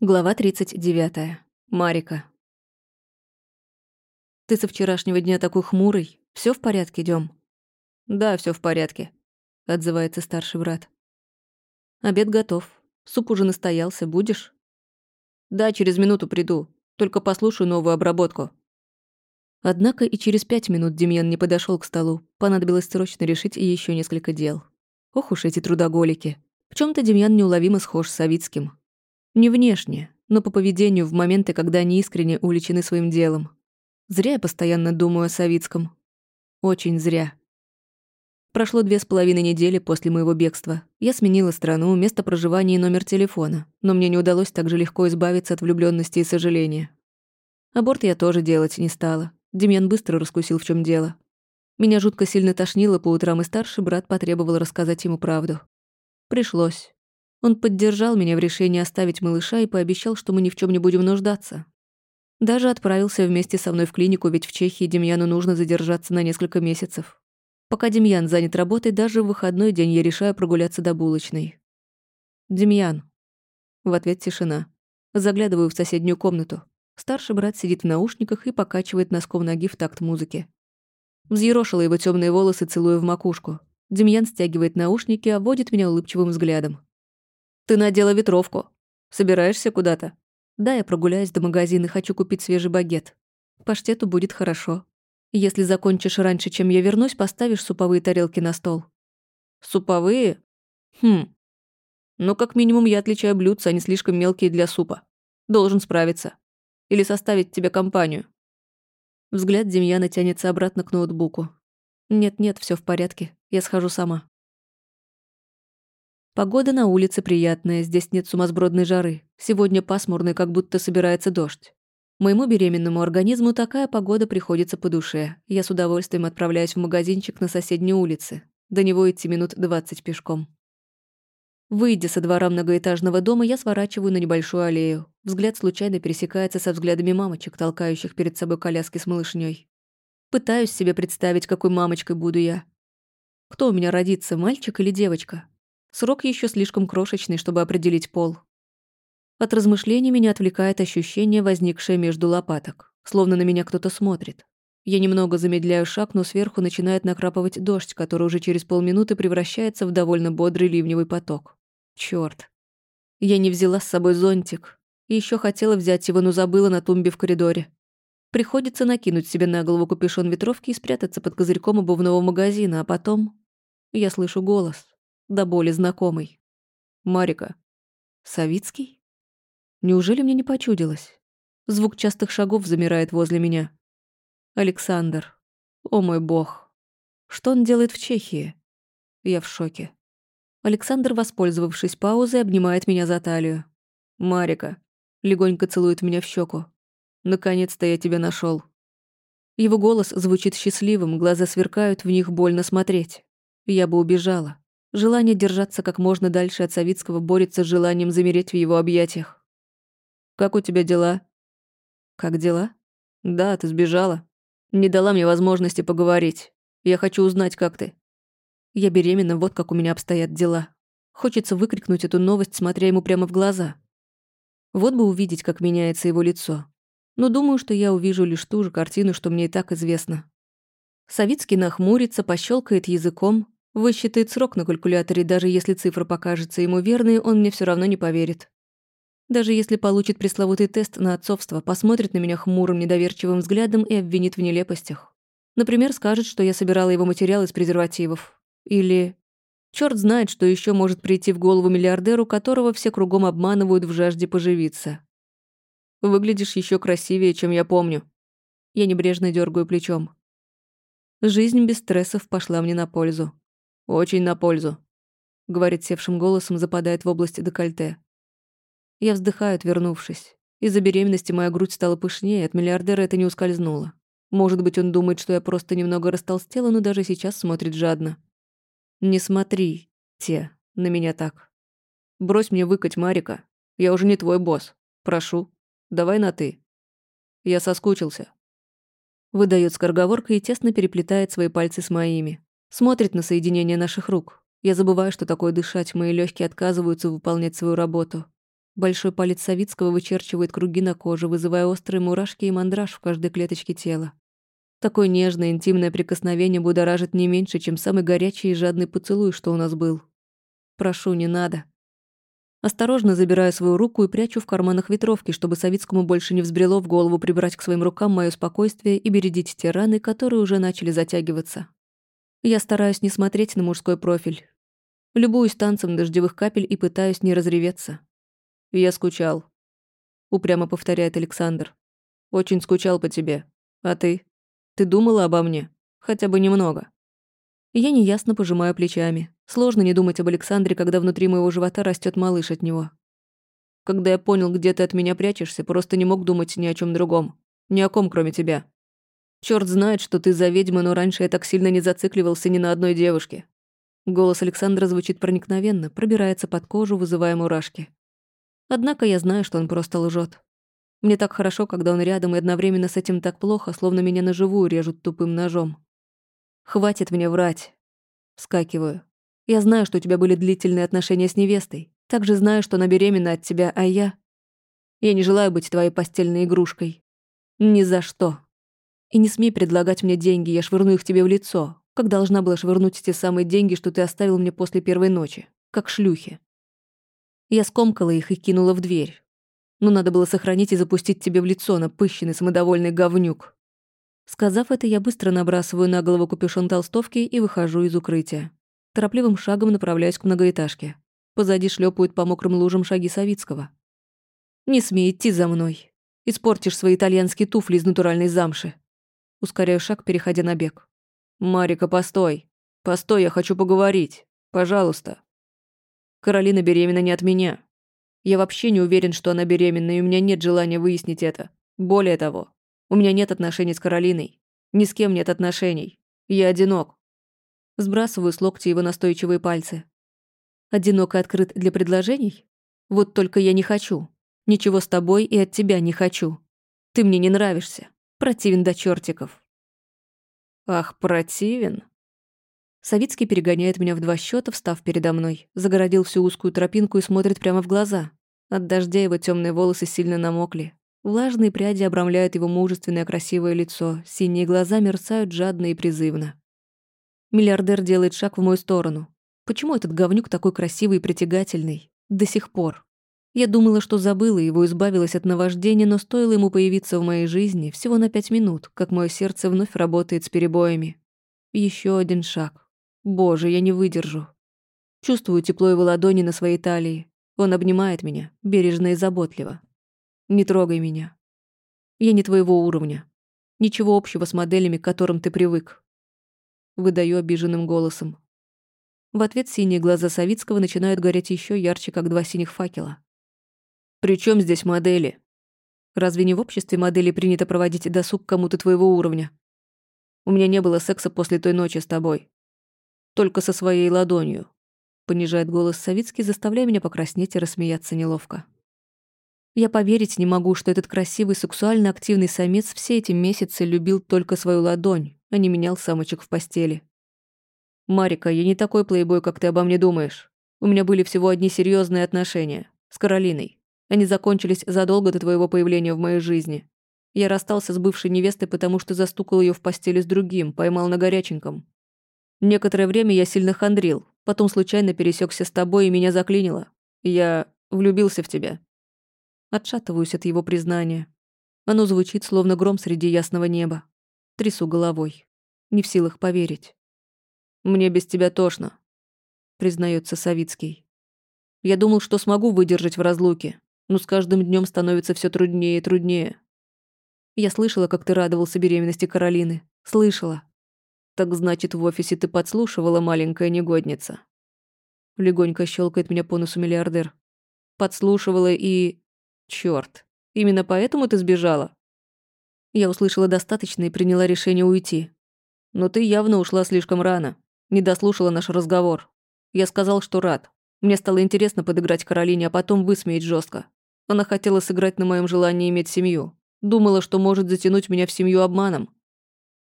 Глава 39. Марика. «Ты со вчерашнего дня такой хмурый. Все в порядке, Дём?» «Да, все в порядке», — отзывается старший брат. «Обед готов. Суп уже настоялся. Будешь?» «Да, через минуту приду. Только послушаю новую обработку». Однако и через пять минут Демьян не подошел к столу. Понадобилось срочно решить и еще несколько дел. Ох уж эти трудоголики. В чем то Демьян неуловимо схож с Савицким. Не внешне, но по поведению в моменты, когда они искренне увлечены своим делом. Зря я постоянно думаю о Савицком. Очень зря. Прошло две с половиной недели после моего бегства. Я сменила страну, место проживания и номер телефона, но мне не удалось так же легко избавиться от влюбленности и сожаления. Аборт я тоже делать не стала. Демьян быстро раскусил, в чем дело. Меня жутко сильно тошнило по утрам, и старший брат потребовал рассказать ему правду. Пришлось. Он поддержал меня в решении оставить малыша и пообещал, что мы ни в чем не будем нуждаться. Даже отправился вместе со мной в клинику, ведь в Чехии Демьяну нужно задержаться на несколько месяцев. Пока Демьян занят работой, даже в выходной день я решаю прогуляться до булочной. «Демьян». В ответ тишина. Заглядываю в соседнюю комнату. Старший брат сидит в наушниках и покачивает носком ноги в такт музыки. Взъерошила его темные волосы, целуя в макушку. Демьян стягивает наушники, обводит меня улыбчивым взглядом. Ты надела ветровку. Собираешься куда-то? Да, я прогуляюсь до магазина, хочу купить свежий багет. Паштету будет хорошо. Если закончишь раньше, чем я вернусь, поставишь суповые тарелки на стол. Суповые? Хм. Ну, как минимум, я отличаю блюдца, они слишком мелкие для супа. Должен справиться. Или составить тебе компанию. Взгляд Демьяна тянется обратно к ноутбуку. Нет-нет, все в порядке. Я схожу сама. Погода на улице приятная, здесь нет сумасбродной жары. Сегодня пасмурный, как будто собирается дождь. Моему беременному организму такая погода приходится по душе. Я с удовольствием отправляюсь в магазинчик на соседней улице. До него идти минут 20 пешком. Выйдя со двора многоэтажного дома, я сворачиваю на небольшую аллею. Взгляд случайно пересекается со взглядами мамочек, толкающих перед собой коляски с малышней. Пытаюсь себе представить, какой мамочкой буду я. Кто у меня родится, мальчик или девочка? Срок еще слишком крошечный, чтобы определить пол. От размышлений меня отвлекает ощущение, возникшее между лопаток, словно на меня кто-то смотрит. Я немного замедляю шаг, но сверху начинает накрапывать дождь, который уже через полминуты превращается в довольно бодрый ливневый поток. Чёрт. Я не взяла с собой зонтик. И еще хотела взять его, но забыла на тумбе в коридоре. Приходится накинуть себе на голову капюшон ветровки и спрятаться под козырьком обувного магазина, а потом... Я слышу голос до боли знакомый. Марика. Савицкий? Неужели мне не почудилось? Звук частых шагов замирает возле меня. Александр. О мой бог. Что он делает в Чехии? Я в шоке. Александр, воспользовавшись паузой, обнимает меня за талию. «Марика», легонько целует меня в щеку. «Наконец-то я тебя нашел. Его голос звучит счастливым, глаза сверкают, в них больно смотреть. Я бы убежала. Желание держаться как можно дальше от Савицкого борется с желанием замереть в его объятиях. «Как у тебя дела?» «Как дела?» «Да, ты сбежала. Не дала мне возможности поговорить. Я хочу узнать, как ты». «Я беременна, вот как у меня обстоят дела». Хочется выкрикнуть эту новость, смотря ему прямо в глаза. Вот бы увидеть, как меняется его лицо. Но думаю, что я увижу лишь ту же картину, что мне и так известно. Савицкий нахмурится, пощелкает языком, Высчитает срок на калькуляторе, даже если цифра покажется ему верной, он мне все равно не поверит. Даже если получит пресловутый тест на отцовство, посмотрит на меня хмурым, недоверчивым взглядом и обвинит в нелепостях. Например, скажет, что я собирала его материал из презервативов. Или... Черт знает, что еще может прийти в голову миллиардеру, которого все кругом обманывают в жажде поживиться. Выглядишь еще красивее, чем я помню. Я небрежно дергаю плечом. Жизнь без стрессов пошла мне на пользу. «Очень на пользу», — говорит севшим голосом, западает в область декольте. Я вздыхаю, отвернувшись. Из-за беременности моя грудь стала пышнее, от миллиардера это не ускользнуло. Может быть, он думает, что я просто немного растолстела, но даже сейчас смотрит жадно. «Не смотри, те, на меня так. Брось мне выкать, Марика. Я уже не твой босс. Прошу, давай на «ты». Я соскучился». Выдает скороговорка и тесно переплетает свои пальцы с моими. Смотрит на соединение наших рук. Я забываю, что такое дышать, мои легкие отказываются выполнять свою работу. Большой палец Савицкого вычерчивает круги на коже, вызывая острые мурашки и мандраж в каждой клеточке тела. Такое нежное, интимное прикосновение будоражит не меньше, чем самый горячий и жадный поцелуй, что у нас был. Прошу, не надо. Осторожно забираю свою руку и прячу в карманах ветровки, чтобы Савицкому больше не взбрело в голову прибрать к своим рукам мое спокойствие и бередить те раны, которые уже начали затягиваться. Я стараюсь не смотреть на мужской профиль. Любуюсь танцем дождевых капель и пытаюсь не разреветься. «Я скучал», — упрямо повторяет Александр. «Очень скучал по тебе. А ты? Ты думала обо мне? Хотя бы немного?» Я неясно пожимаю плечами. Сложно не думать об Александре, когда внутри моего живота растет малыш от него. Когда я понял, где ты от меня прячешься, просто не мог думать ни о чем другом. Ни о ком, кроме тебя. Черт знает, что ты за ведьма, но раньше я так сильно не зацикливался ни на одной девушке. Голос Александра звучит проникновенно, пробирается под кожу, вызывая мурашки. Однако я знаю, что он просто лжет. Мне так хорошо, когда он рядом, и одновременно с этим так плохо, словно меня наживую режут тупым ножом. Хватит мне врать. Вскакиваю. Я знаю, что у тебя были длительные отношения с невестой. Также знаю, что она беременна от тебя, а я... Я не желаю быть твоей постельной игрушкой. Ни за что. И не смей предлагать мне деньги, я швырну их тебе в лицо, как должна была швырнуть те самые деньги, что ты оставил мне после первой ночи, как шлюхи. Я скомкала их и кинула в дверь. Но надо было сохранить и запустить тебе в лицо, напыщенный самодовольный говнюк. Сказав это, я быстро набрасываю на голову капюшон толстовки и выхожу из укрытия. Торопливым шагом направляюсь к многоэтажке. Позади шлепают по мокрым лужам шаги Савицкого. «Не смей идти за мной. Испортишь свои итальянские туфли из натуральной замши». Ускоряю шаг, переходя на бег. «Марика, постой. Постой, я хочу поговорить. Пожалуйста». Каролина беременна не от меня. Я вообще не уверен, что она беременна, и у меня нет желания выяснить это. Более того, у меня нет отношений с Каролиной. Ни с кем нет отношений. Я одинок. Сбрасываю с локтя его настойчивые пальцы. Одинок и открыт для предложений? Вот только я не хочу. Ничего с тобой и от тебя не хочу. Ты мне не нравишься. Противен до чертиков. Ах, противен? Савицкий перегоняет меня в два счета, встав передо мной. Загородил всю узкую тропинку и смотрит прямо в глаза. От дождя его темные волосы сильно намокли. Влажные пряди обрамляют его мужественное красивое лицо, синие глаза мерцают жадно и призывно. Миллиардер делает шаг в мою сторону. Почему этот говнюк такой красивый и притягательный? До сих пор. Я думала, что забыла его, избавилась от наваждения, но стоило ему появиться в моей жизни всего на пять минут, как мое сердце вновь работает с перебоями. Еще один шаг. Боже, я не выдержу. Чувствую тепло его ладони на своей талии. Он обнимает меня, бережно и заботливо. Не трогай меня. Я не твоего уровня. Ничего общего с моделями, к которым ты привык. Выдаю обиженным голосом. В ответ синие глаза Савицкого начинают гореть еще ярче, как два синих факела. «При чем здесь модели? Разве не в обществе модели принято проводить досуг кому-то твоего уровня? У меня не было секса после той ночи с тобой. Только со своей ладонью», — понижает голос Савицкий, заставляя меня покраснеть и рассмеяться неловко. Я поверить не могу, что этот красивый, сексуально активный самец все эти месяцы любил только свою ладонь, а не менял самочек в постели. «Марика, я не такой плейбой, как ты обо мне думаешь. У меня были всего одни серьезные отношения. С Каролиной. Они закончились задолго до твоего появления в моей жизни. Я расстался с бывшей невестой, потому что застукал ее в постели с другим, поймал на горяченьком. Некоторое время я сильно хандрил, потом случайно пересекся с тобой и меня заклинило. Я влюбился в тебя. Отшатываюсь от его признания. Оно звучит, словно гром среди ясного неба. Трясу головой. Не в силах поверить. «Мне без тебя тошно», — признается Савицкий. «Я думал, что смогу выдержать в разлуке, но с каждым днем становится все труднее и труднее. Я слышала, как ты радовался беременности Каролины. Слышала. Так значит, в офисе ты подслушивала, маленькая негодница?» Легонько щелкает меня по носу миллиардер. Подслушивала и... Чёрт, именно поэтому ты сбежала? Я услышала достаточно и приняла решение уйти. Но ты явно ушла слишком рано. Не дослушала наш разговор. Я сказал, что рад. Мне стало интересно подыграть Каролине, а потом высмеять жестко. Она хотела сыграть на моем желании иметь семью. Думала, что может затянуть меня в семью обманом.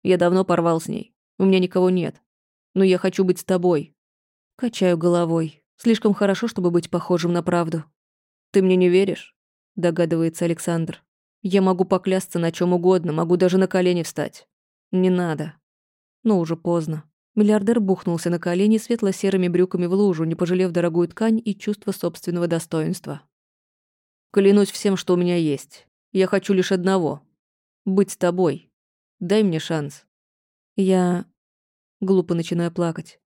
Я давно порвал с ней. У меня никого нет. Но я хочу быть с тобой. Качаю головой. Слишком хорошо, чтобы быть похожим на правду. «Ты мне не веришь?» – догадывается Александр. «Я могу поклясться на чем угодно, могу даже на колени встать. Не надо». Но уже поздно. Миллиардер бухнулся на колени светло-серыми брюками в лужу, не пожалев дорогую ткань и чувство собственного достоинства. «Клянусь всем, что у меня есть. Я хочу лишь одного — быть с тобой. Дай мне шанс». Я... Глупо начинаю плакать.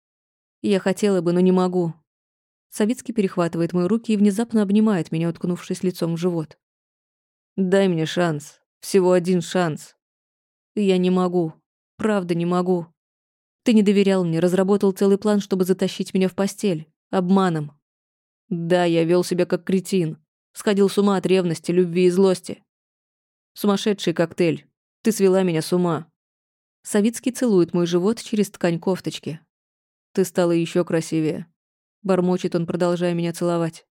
Я хотела бы, но не могу. Савицкий перехватывает мои руки и внезапно обнимает меня, уткнувшись лицом в живот. «Дай мне шанс. Всего один шанс». «Я не могу. Правда не могу. Ты не доверял мне, разработал целый план, чтобы затащить меня в постель. Обманом. Да, я вел себя как кретин. Сходил с ума от ревности, любви и злости. Сумасшедший коктейль. Ты свела меня с ума. Савицкий целует мой живот через ткань кофточки. Ты стала еще красивее. Бормочет он, продолжая меня целовать.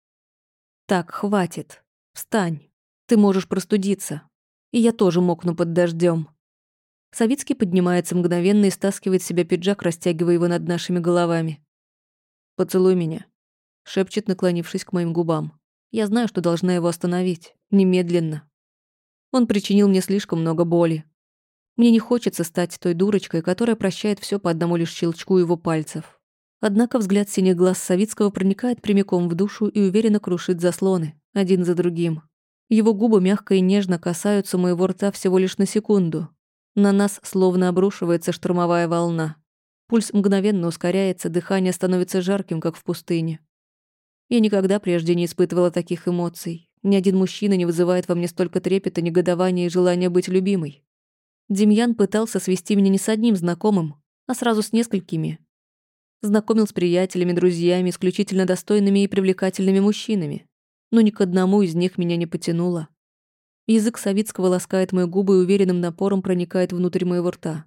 Так, хватит. Встань. Ты можешь простудиться. И я тоже мокну под дождем. Савицкий поднимается мгновенно и стаскивает с себя пиджак, растягивая его над нашими головами. «Поцелуй меня», — шепчет, наклонившись к моим губам. Я знаю, что должна его остановить. Немедленно. Он причинил мне слишком много боли. Мне не хочется стать той дурочкой, которая прощает все по одному лишь щелчку его пальцев. Однако взгляд синих глаз Савицкого проникает прямиком в душу и уверенно крушит заслоны, один за другим. Его губы мягко и нежно касаются моего рта всего лишь на секунду. На нас словно обрушивается штурмовая волна. Пульс мгновенно ускоряется, дыхание становится жарким, как в пустыне. Я никогда прежде не испытывала таких эмоций. Ни один мужчина не вызывает во мне столько трепета, негодования и желания быть любимой. Демьян пытался свести меня не с одним знакомым, а сразу с несколькими, Знакомил с приятелями, друзьями, исключительно достойными и привлекательными мужчинами. Но ни к одному из них меня не потянуло. Язык Савицкого ласкает мои губы и уверенным напором проникает внутрь моего рта.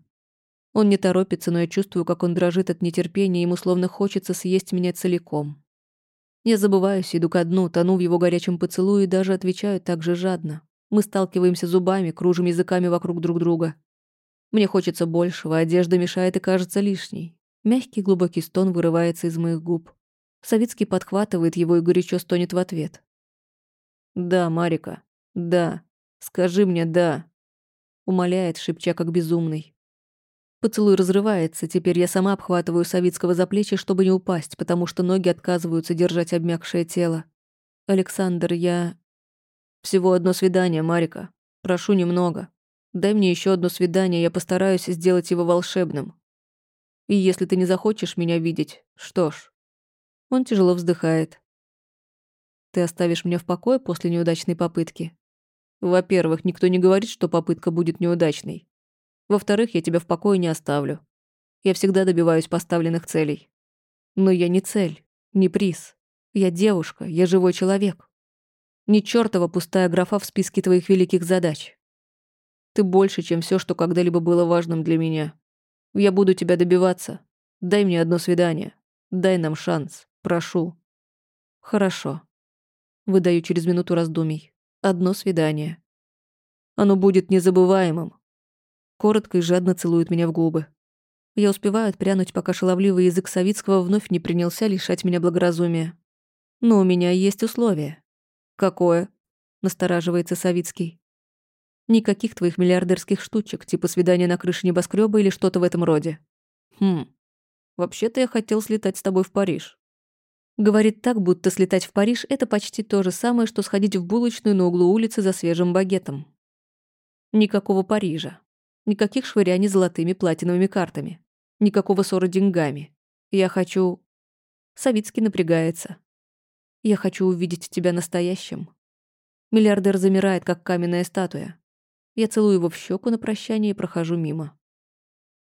Он не торопится, но я чувствую, как он дрожит от нетерпения, ему словно хочется съесть меня целиком. Я забываюсь, иду ко дну, тону в его горячем поцелуе и даже отвечаю так же жадно. Мы сталкиваемся зубами, кружим языками вокруг друг друга. Мне хочется большего, одежда мешает и кажется лишней. Мягкий глубокий стон вырывается из моих губ. Савицкий подхватывает его и горячо стонет в ответ. «Да, Марика, да. Скажи мне «да». Умоляет, шепча как безумный. Поцелуй разрывается, теперь я сама обхватываю Савицкого за плечи, чтобы не упасть, потому что ноги отказываются держать обмякшее тело. «Александр, я...» «Всего одно свидание, Марика. Прошу немного. Дай мне еще одно свидание, я постараюсь сделать его волшебным. И если ты не захочешь меня видеть, что ж...» Он тяжело вздыхает. «Ты оставишь меня в покое после неудачной попытки?» «Во-первых, никто не говорит, что попытка будет неудачной. Во-вторых, я тебя в покое не оставлю. Я всегда добиваюсь поставленных целей. Но я не цель, не приз. Я девушка, я живой человек. Не чертова пустая графа в списке твоих великих задач. Ты больше, чем все, что когда-либо было важным для меня. Я буду тебя добиваться. Дай мне одно свидание. Дай нам шанс. Прошу. Хорошо. Выдаю через минуту раздумий. Одно свидание. Оно будет незабываемым. Коротко и жадно целует меня в губы. Я успеваю отпрянуть, пока шаловливый язык Савицкого вновь не принялся лишать меня благоразумия. Но у меня есть условие. Какое? Настораживается Савицкий. Никаких твоих миллиардерских штучек, типа свидания на крыше небоскреба или что-то в этом роде. Хм. Вообще-то я хотел слетать с тобой в Париж. Говорит так, будто слетать в Париж — это почти то же самое, что сходить в булочную на углу улицы за свежим багетом. Никакого Парижа. Никаких швыряний золотыми платиновыми картами. Никакого ссора деньгами. Я хочу... Савицкий напрягается. Я хочу увидеть тебя настоящим. Миллиардер замирает, как каменная статуя. Я целую его в щеку на прощание и прохожу мимо.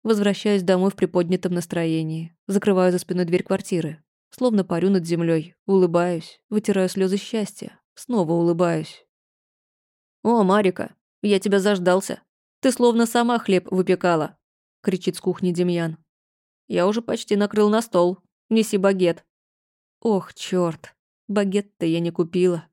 Возвращаюсь домой в приподнятом настроении. Закрываю за спиной дверь квартиры. Словно парю над землей. Улыбаюсь. Вытираю слезы счастья. Снова улыбаюсь. «О, Марика, я тебя заждался. Ты словно сама хлеб выпекала», — кричит с кухни Демьян. «Я уже почти накрыл на стол. Неси багет». «Ох, чёрт, багет-то я не купила».